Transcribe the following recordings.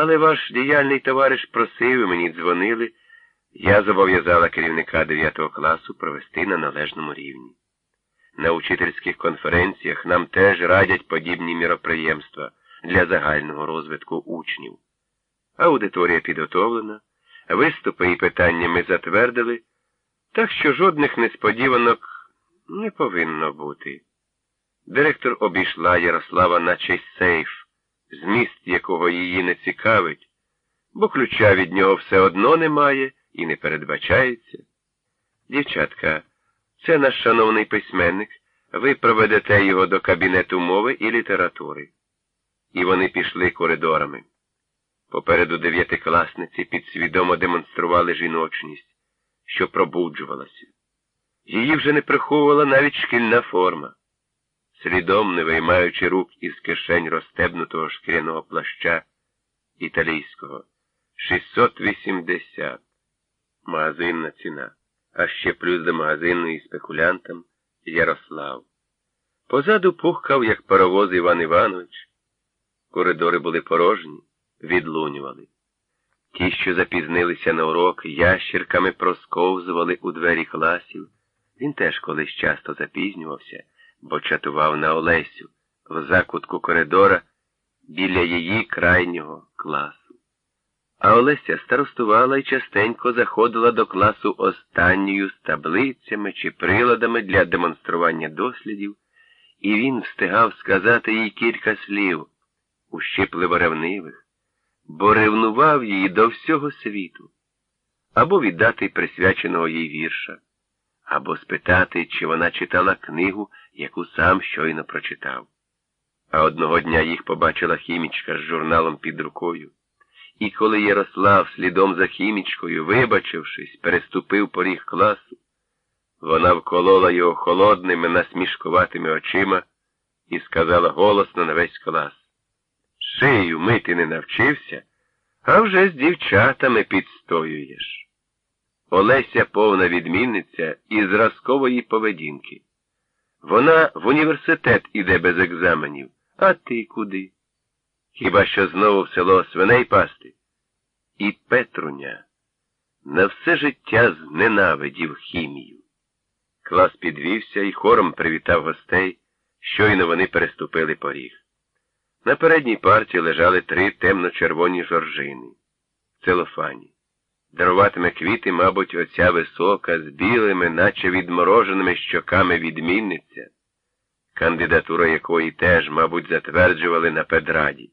Але ваш діяльний товариш просив, і мені дзвонили. Я зобов'язала керівника 9 класу провести на належному рівні. На учительських конференціях нам теж радять подібні міроприємства для загального розвитку учнів. Аудиторія підготовлена, виступи і питання ми затвердили, так що жодних несподіванок не повинно бути. Директор обійшла Ярослава наче сейф, зміст якого її не цікавить, бо ключа від нього все одно немає і не передбачається. Дівчатка, це наш шановний письменник, ви проведете його до кабінету мови і літератури. І вони пішли коридорами. Попереду дев'ятикласниці підсвідомо демонстрували жіночність, що пробуджувалася. Її вже не приховувала навіть шкільна форма. Слідом, не виймаючи рук із кишень розстебнутого шкіряного плаща італійського, 680. Магазинна ціна, а ще плюс до магазинної спекулянтам Ярослав. Позаду пухкав, як паровоз Іван Іванович. Коридори були порожні, відлунювали. Ті, що запізнилися на урок, ящірками просковзували у двері класів. Він теж колись часто запізнювався, бо чатував на Олесю в закутку коридора біля її крайнього класу. А Олеся старостувала і частенько заходила до класу останньою з таблицями чи приладами для демонстрування дослідів, і він встигав сказати їй кілька слів, ущипливо ревнивих, бо ревнував її до всього світу, або віддати присвяченого їй вірша, або спитати, чи вона читала книгу, яку сам щойно прочитав. А одного дня їх побачила хімічка з журналом під рукою. І коли Ярослав слідом за хімічкою, вибачившись, переступив поріг класу, вона вколола його холодними, насмішкуватими очима і сказала голосно на весь клас. Шию мити не навчився, а вже з дівчатами підстоюєш. Олеся повна відмінниця і зразкової поведінки. Вона в університет іде без екзаменів, а ти куди? Хіба що знову в село свиней пасти? І Петруня на все життя зненавидів хімію. Клас підвівся і хором привітав гостей, щойно вони переступили поріг. На передній парті лежали три темно-червоні жоржини целофані. Даруватиме квіти, мабуть, оця висока, з білими, наче відмороженими щоками відмінниця, кандидатура якої теж, мабуть, затверджували на педраді.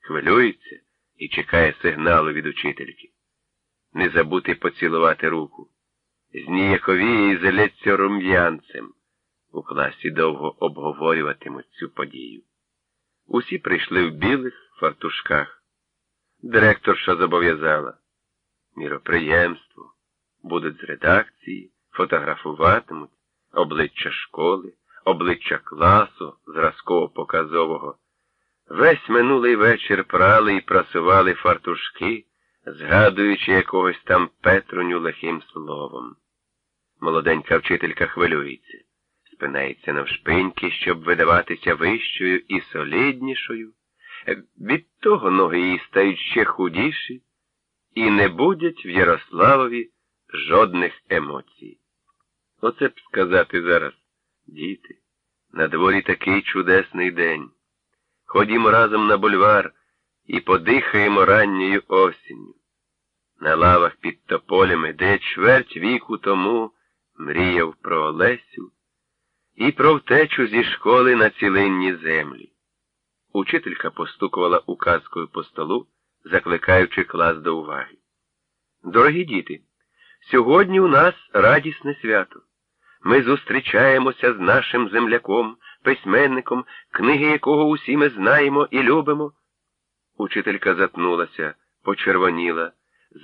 Хвилюється і чекає сигналу від учительки. Не забути поцілувати руку. Зніяковіє і залється рум'янцем. У класі довго обговорюватимуть цю подію. Усі прийшли в білих фартушках. Директорша зобов'язала. Міроприємство. Будуть з редакції, фотографуватимуть обличчя школи, обличчя класу, зразково показового. Весь минулий вечір прали і прасували фартушки, згадуючи якогось там Петруню лихим словом. Молоденька вчителька хвилюється, спинається навшпиньки, щоб видаватися вищою і соліднішою. Від того ноги її стають ще худіші і не будять в Ярославові жодних емоцій. Оце б сказати зараз, діти, на дворі такий чудесний день. Ходімо разом на бульвар і подихаємо ранньою осінню. На лавах під тополями, де чверть віку тому мріяв про Олесю і про втечу зі школи на цілинні землі. Учителька постукувала указкою по столу, закликаючи клас до уваги. Дорогі діти, сьогодні у нас радісне свято. Ми зустрічаємося з нашим земляком, письменником, книги якого усі ми знаємо і любимо. Учителька затнулася, почервоніла,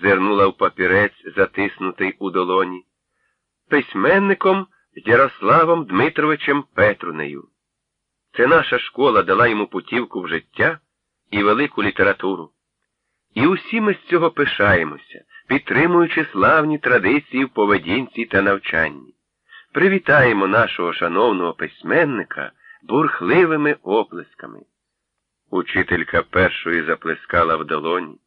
зернула в папірець, затиснутий у долоні. Письменником Ярославом Дмитровичем Петрунею. Це наша школа дала йому путівку в життя і велику літературу. І усі ми з цього пишаємося, підтримуючи славні традиції в поведінці та навчанні. Привітаємо нашого шановного письменника бурхливими оплесками. Учителька першої заплескала в долоні.